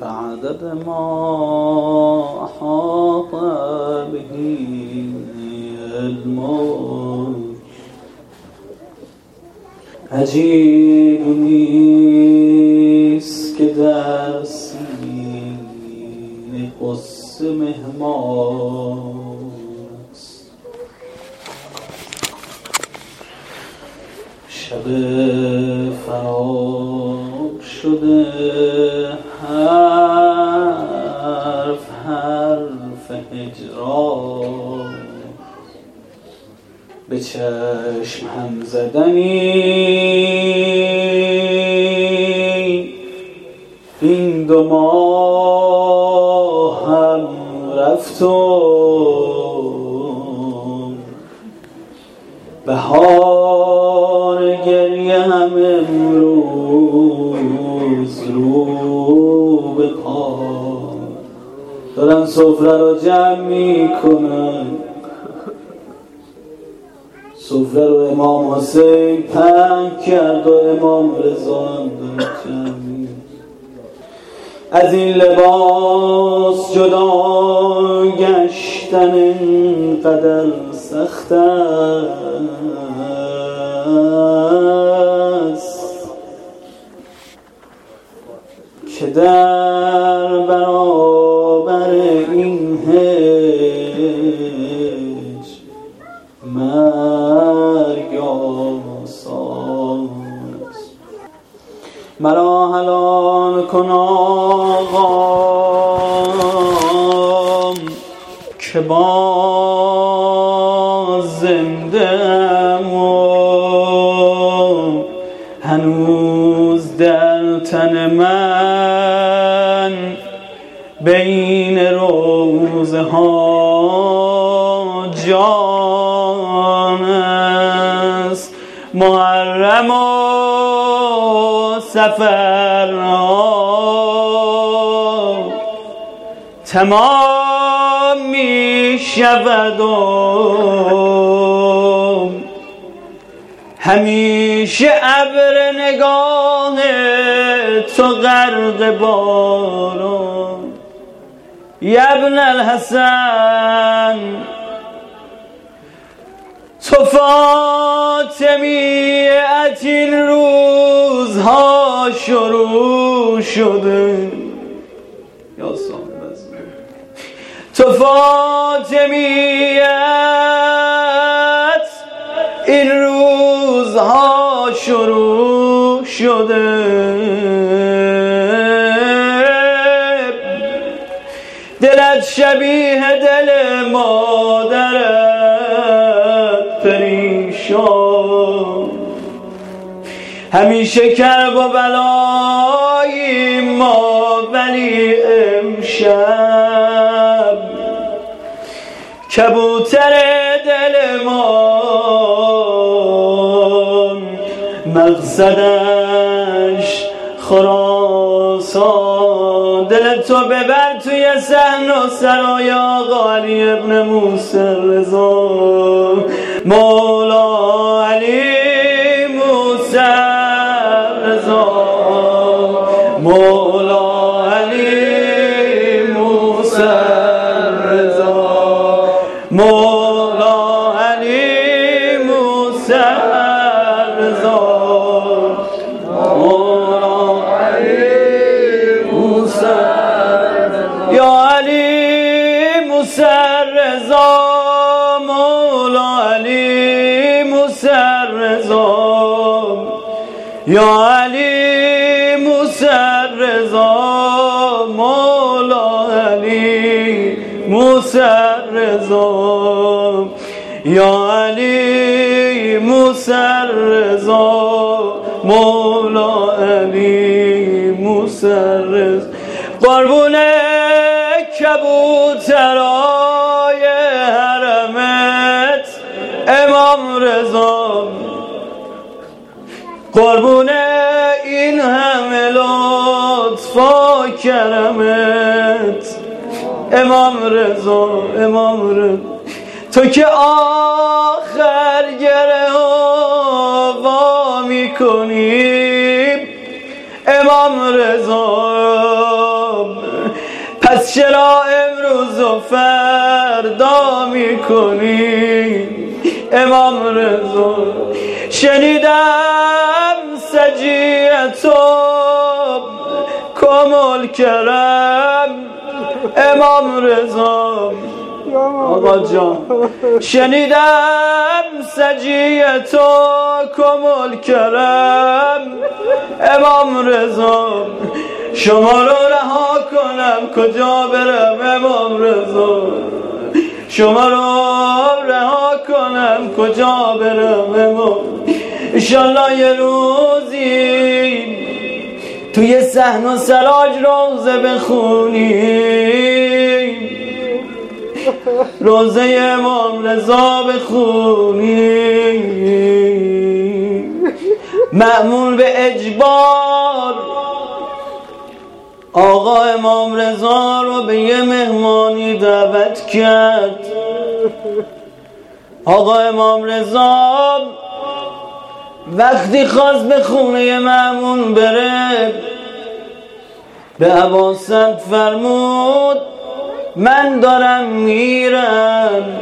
بعدد ما أحاط به الموت أجيبني كدرسي قص مهمان شب فراق شده حرف حرف هجران. به چشم هم زدنی این دو ماه هم رفتم. بهار پا دارن سفره رو جمع می‌کنن. سفره رو امام حسین پنگ کرد و امام رضا هم از این لباس جدا گشتن اینقدر سخت که باز زنده هنوز در تن من بین روزه ها جان است. محرم و سفر تمام می شود و همیشه ابر نگاه تو غرق باران. یبن الحسن تو فاطمیت این روزها شروع شده. یا تو فاطمیت این روزها شروع شده. دلت شبیه دل مادرت پریشان. همیشه کرب و بلایی ما ولی امشب کبوتر دل ما. مقصدش خراسان. دل تو ببر توی سحن و سرای آقا علی ابن موسی رضا. مولا علی موسی رضا. مولا یا علی موسی رضا مولا علی موسی رضا. یا علی موسی رضا مولا علی موسی رضا. قربون کبوترای امام رضا امام رضا. تو که آخر گره وا می‌کنی. امام رضا. پس چرا امروز و فردا می‌کنی؟ امام رضا. شنیدم سجیتو کمال کرم. امام رضا. آقا جان. شنیدم سجیتو کمال کرم امام رضا. شما رو رها کنم. کجا برم امام رضا؟ شما رو رها کنم. کجا برم امام؟ انشالله یه روزی توی سحن و سراج روزه بخونی. روزه امام رضا بخونی. معمول به اجبار. آقا امام رضا رو به یه مهمانی دعوت کرد. آقا امام رضا وقتی خواست به خونه معمون بره به عباست فرمود من دارم میرم.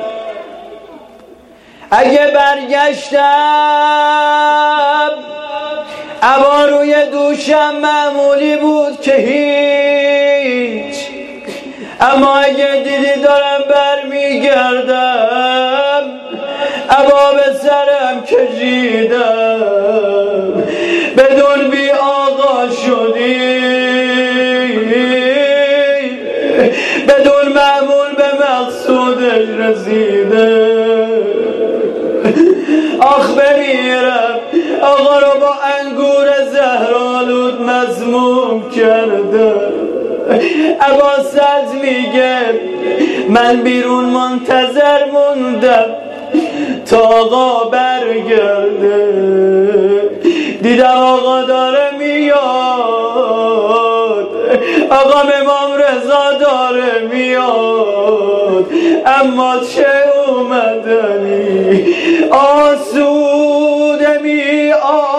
اگه برگشتم عبا روی دوشم معمولی بود که هیچ. اما اگه دیدی دارم برمیگردم عبا به سرم کشیدم. عباست میگه من بیرون منتظر موندم تا آقا برگرده. دیدم آقا داره میاد آقا امام رضا داره میاد. اما چه اومدنی؟ آسوده می آمد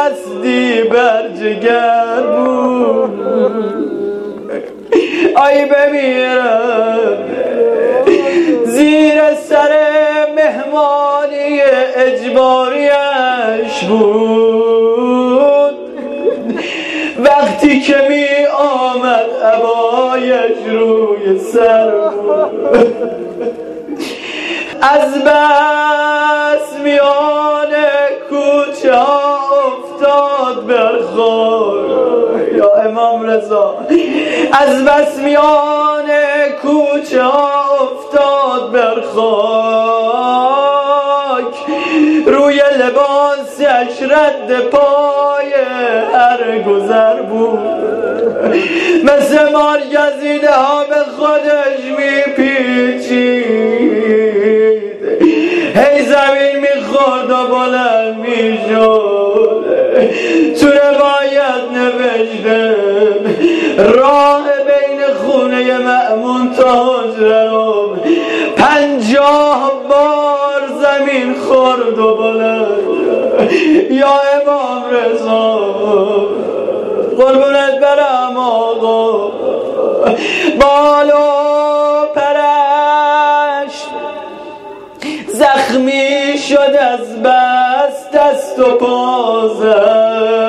دستی بر جگر بود. آی بمیرم زیر سر مهمانی اجباریش بود. وقتی که می آمد عبایش روی سر بود. از بس میان کوچه امام رضا. از بس میان کوچه افتاد بر خاک. روی لباسش رد پای هر گذر بود. مثل مار گزیده ها به خودش میپیچید. هی زمین می‌خورد و بلند می‌شد. تو روایت نوشته راه بین خونه مأمون تا حجره رو پنجاه بار زمین خورد و بلند. یا امام رضا. قربونت برم آقا. بالو پرش. زخمی شد از بس دست و پازد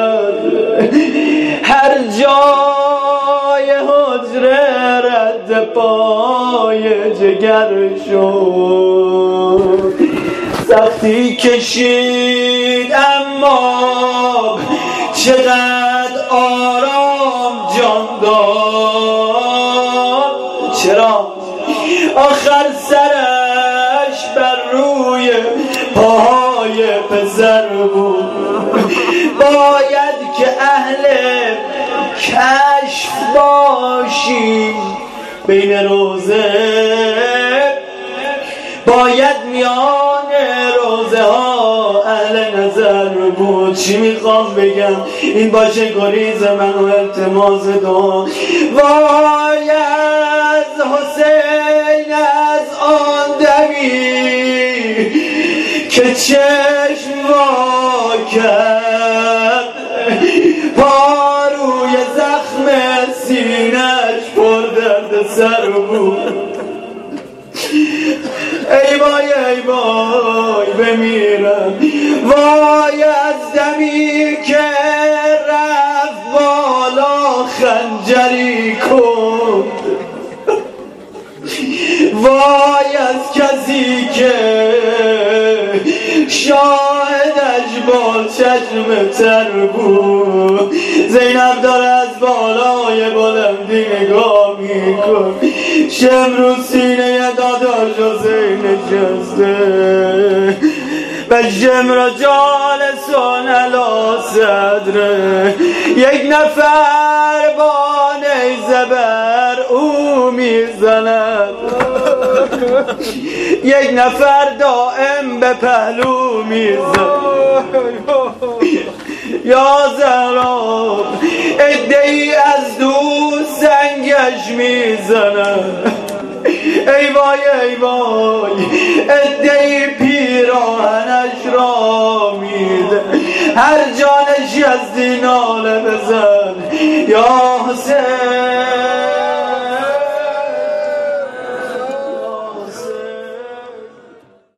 هر جای حجره رد پای جگر شد. سختی کشید اما چقدر کشف باشی بین روزه. باید میان روزه ها اهل نظر بود. چی می‌خوام بگم؟ این باشه گریز من و التماس دو وای از حسین از آن دمی که چشم وا وای بمیرم. وای از دمی که رفت بالا خنجری کن وای از کسی که شاهدش با چشم تر بود. زینب داره از بالای بلندی نگاه میکن شمرو سینه داداش حسین نشسته. و شمر جالسون علا صدره. یک نفر با نیزه بر او می‌زند. یک نفر دائم به پهلو می‌زند. یا زهرا ادهی از دوست سنگش می‌زنه. ای وای ای وای ادهی پیراهنش را میده. هر جانش از دیناله بزن. یا حسین.